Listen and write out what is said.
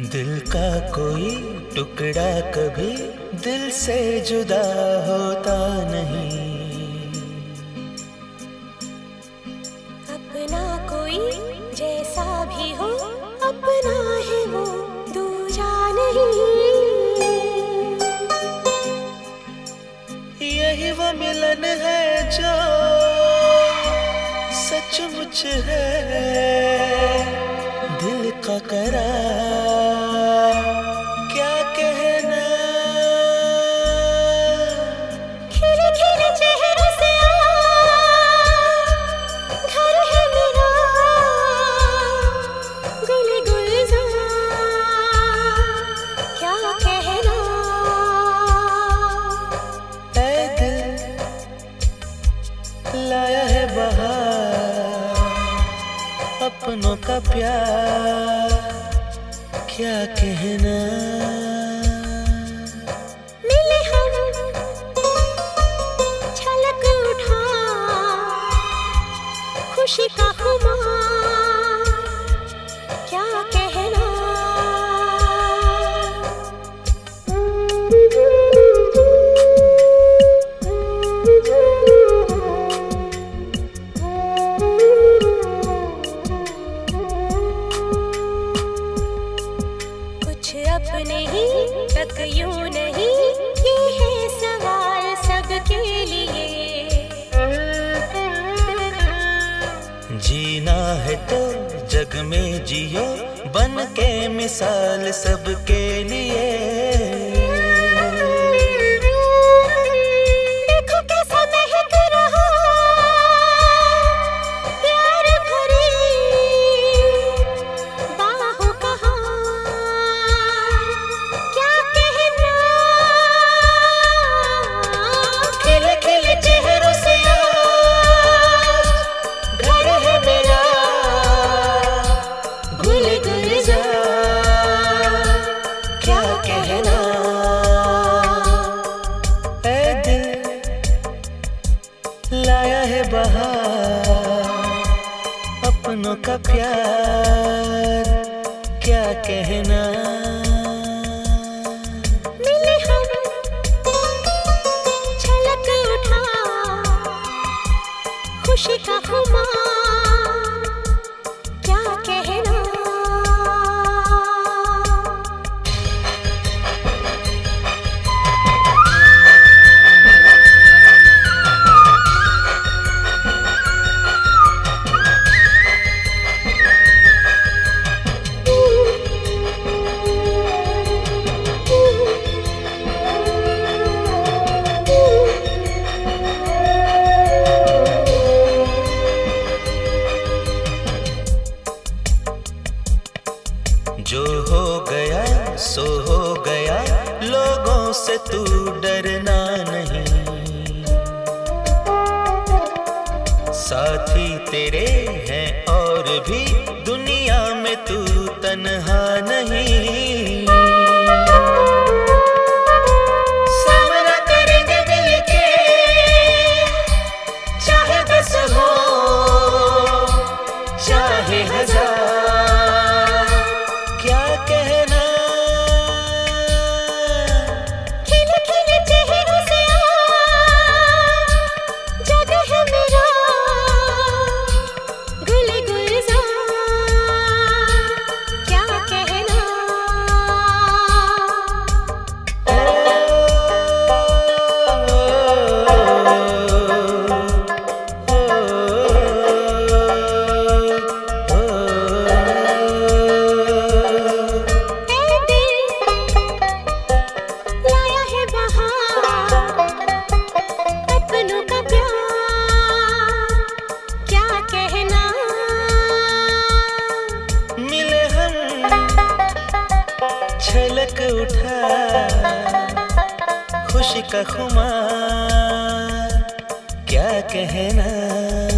दिल का कोई टुकड़ा कभी दिल से जुदा होता नहीं। अपना कोई जैसा भी हो अपना है वो दूजा नहीं। यही वो मिलन है जो सचमुच है। अपनों का प्यार क्या कहना? मिले हम उठा खुशी का में जियो बन के मिसाल सबके लिए। बहार। अपनों का प्यार क्या कहना? से तू डरना नहीं। साथी तेरे हैं और भी का खुमार क्या कहना?